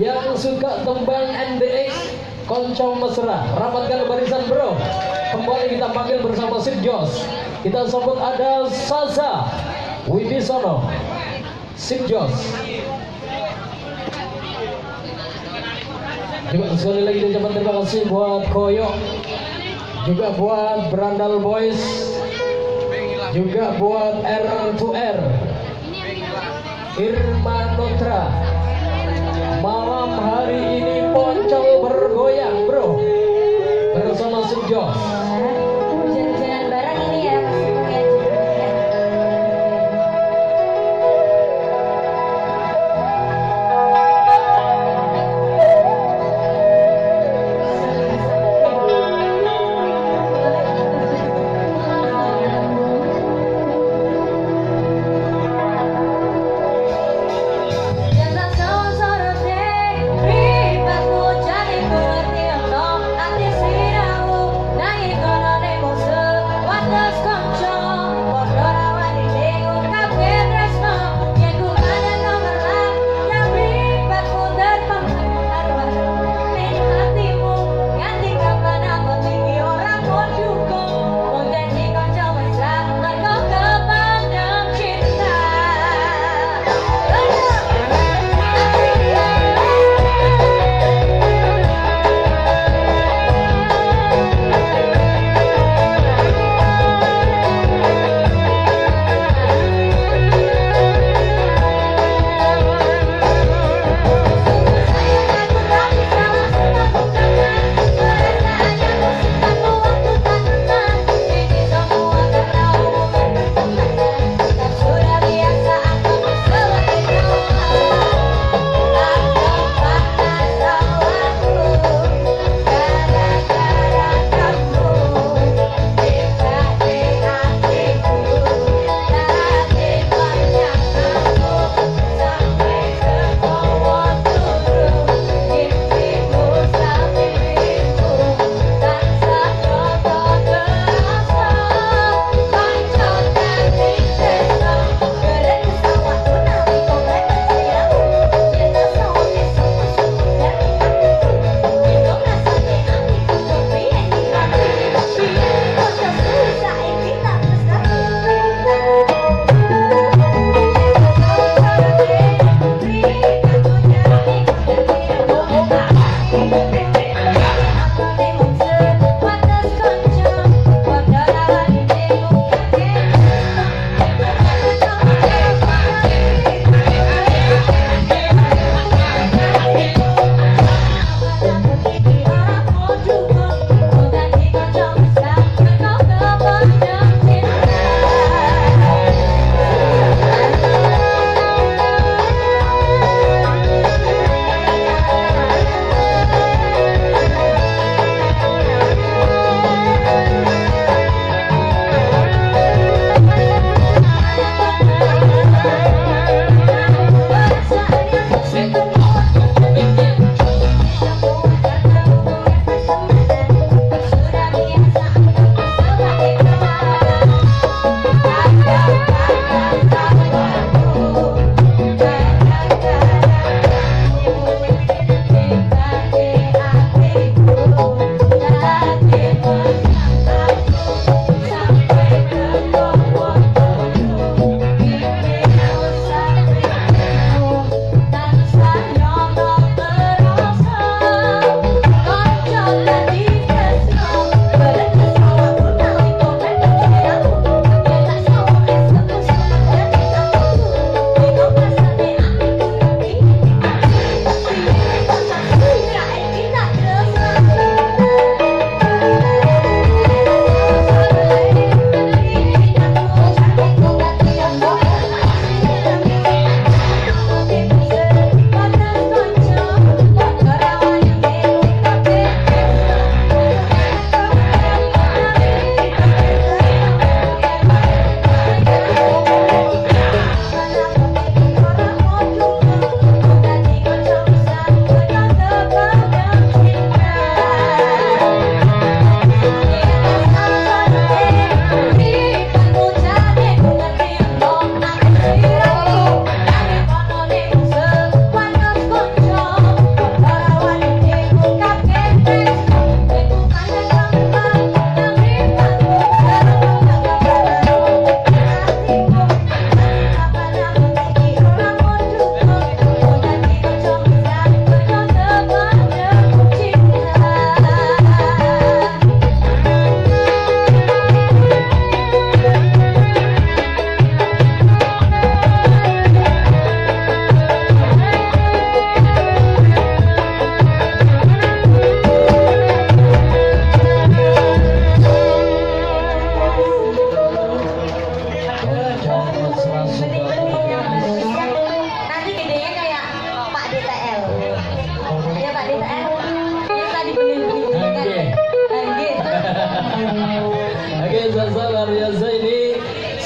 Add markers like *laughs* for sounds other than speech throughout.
yang suka tembang NDX Konco Mesra. Rapatkan barisan bro. Kembali kita panggil bersama Sip Jos. Kita sambut ada Saza Wibisono Sip Jos. Juga sekali lagi ucapan terima kasih buat Koyo juga buat Brandal Boys. Juga buat R2R Irma malam hari ini poncol bergoyang bro. Bersama Sejos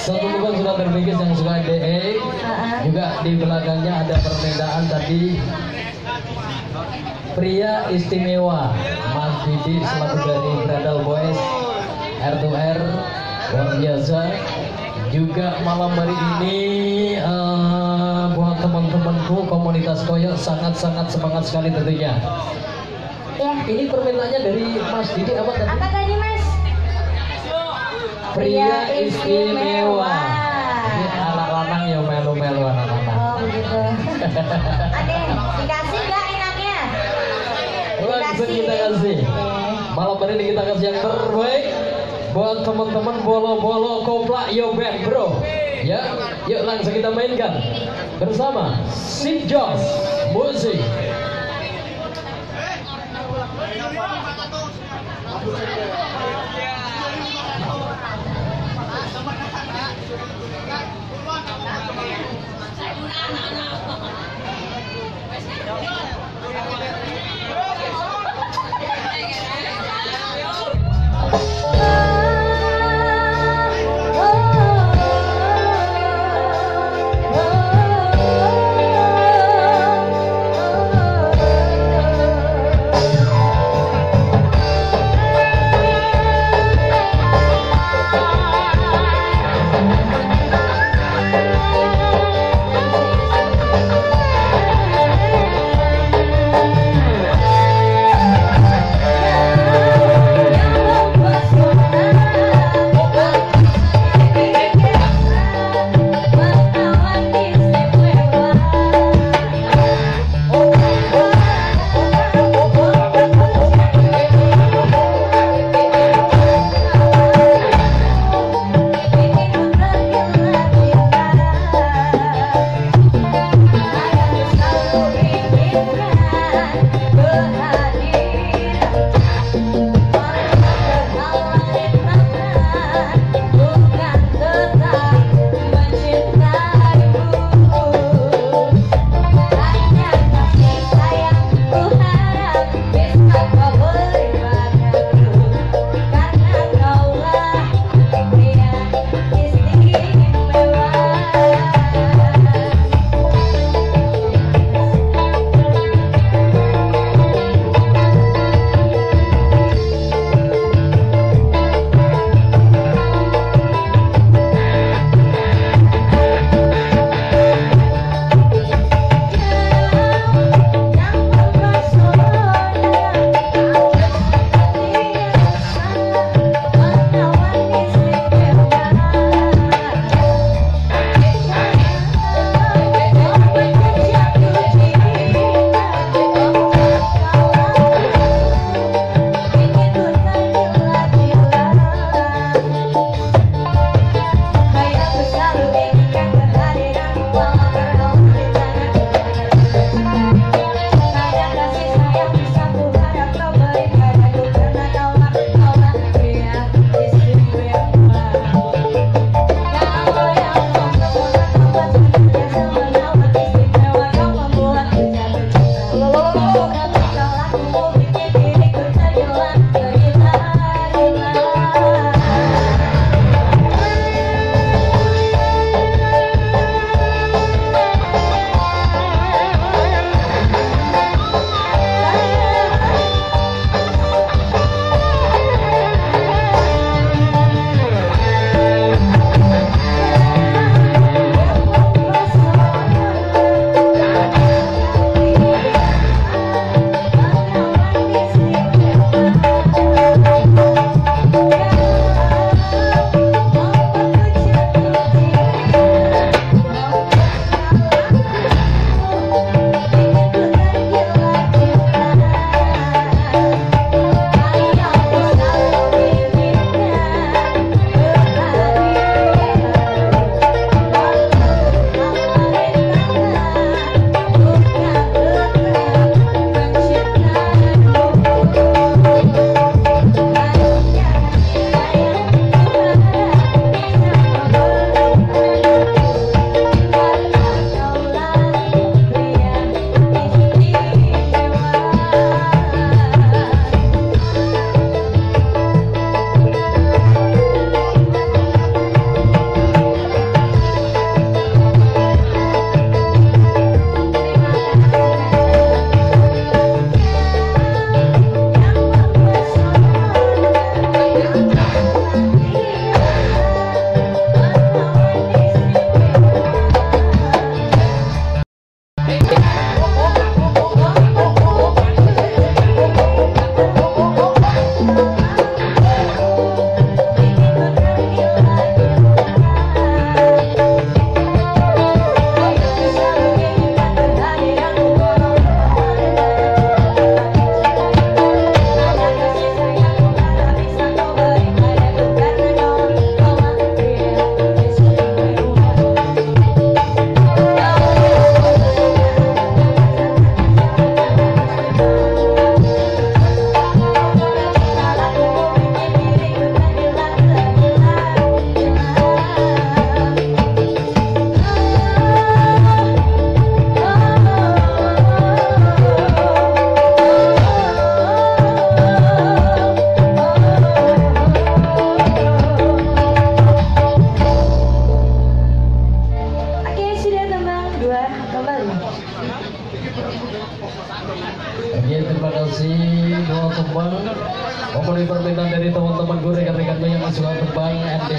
Mother Bigis yang suka DE Ah, ah. juga di belakangnya ada permintaan tadi pria istimewa Mas Didi selaku dari Bradal Boys R2R luar biasa juga malam hari ini eh, buat teman-temanku komunitas koyo sangat-sangat semangat sekali tentunya Ya. ini permintaannya dari Mas Didi apa tadi? Apa tadi Mas? Pria istimewa. Ini anak lanang ya melu-melu anak lanang. Oh begitu. Ade, dikasih nggak enaknya? Langsung kita kasih. Malam hari ini kita kasih yang terbaik buat teman-teman bolo-bolo koplak yo band bro. Ya, yuk langsung kita mainkan bersama Sid Jos musik. Yeah.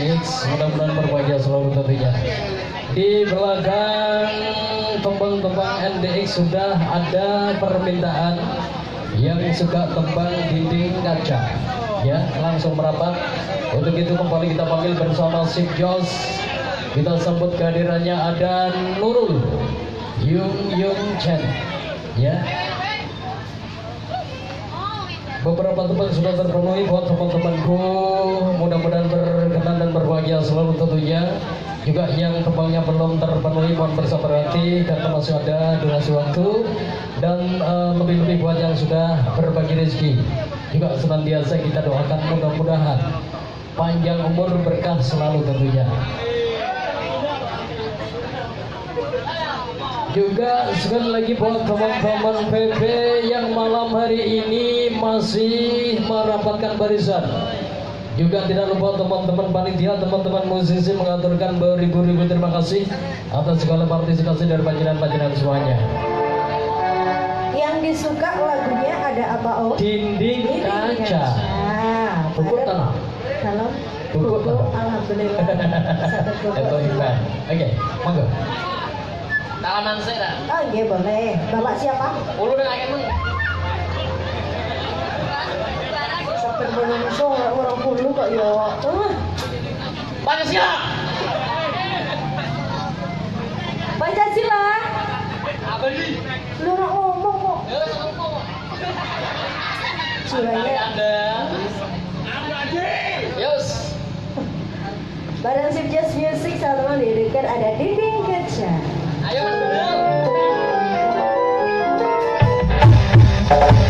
NDX. Mudah-mudahan berbahagia selalu tentunya. Di belakang tembang-tembang NDX sudah ada permintaan yang suka tembang dinding kaca. Ya, langsung merapat. Untuk itu kembali kita panggil bersama Sip Jos. Kita sambut kehadirannya ada Nurul Yung Yung Chen. Ya, beberapa tempat sudah terpenuhi buat teman-temanku mudah-mudahan berkenan dan berbahagia selalu tentunya. Juga yang tembangnya belum terpenuhi mohon bersabar hati karena masih ada durasi waktu. Dan eh, lebih-lebih buat yang sudah berbagi rezeki. Juga senantiasa kita doakan mudah-mudahan panjang umur berkah selalu tentunya juga sekali lagi buat teman-teman PP yang malam hari ini masih merapatkan barisan juga tidak lupa teman-teman panitia, teman-teman musisi mengaturkan beribu-ribu terima kasih atas segala partisipasi dari panjenengan-panjenengan semuanya. Yang disuka lagunya ada apa oh? Dinding kaca. Pupuk tanah. Kalau tanah. alhamdulillah. *laughs* Satu. Oke, monggo. Dalaman saya dah. Oh iya boleh. Bapak siapa? Ulu dan akan meng. Sampai sore orang puluh kok. Uh, Pancasila. Pancasila. Apa ini? Lu orang ngomong kok. Ya, sama ngomong. Suraya. Anda. Yus. Badan Sip Jazz Music sama di dekat ada dinding kaca. Thank you.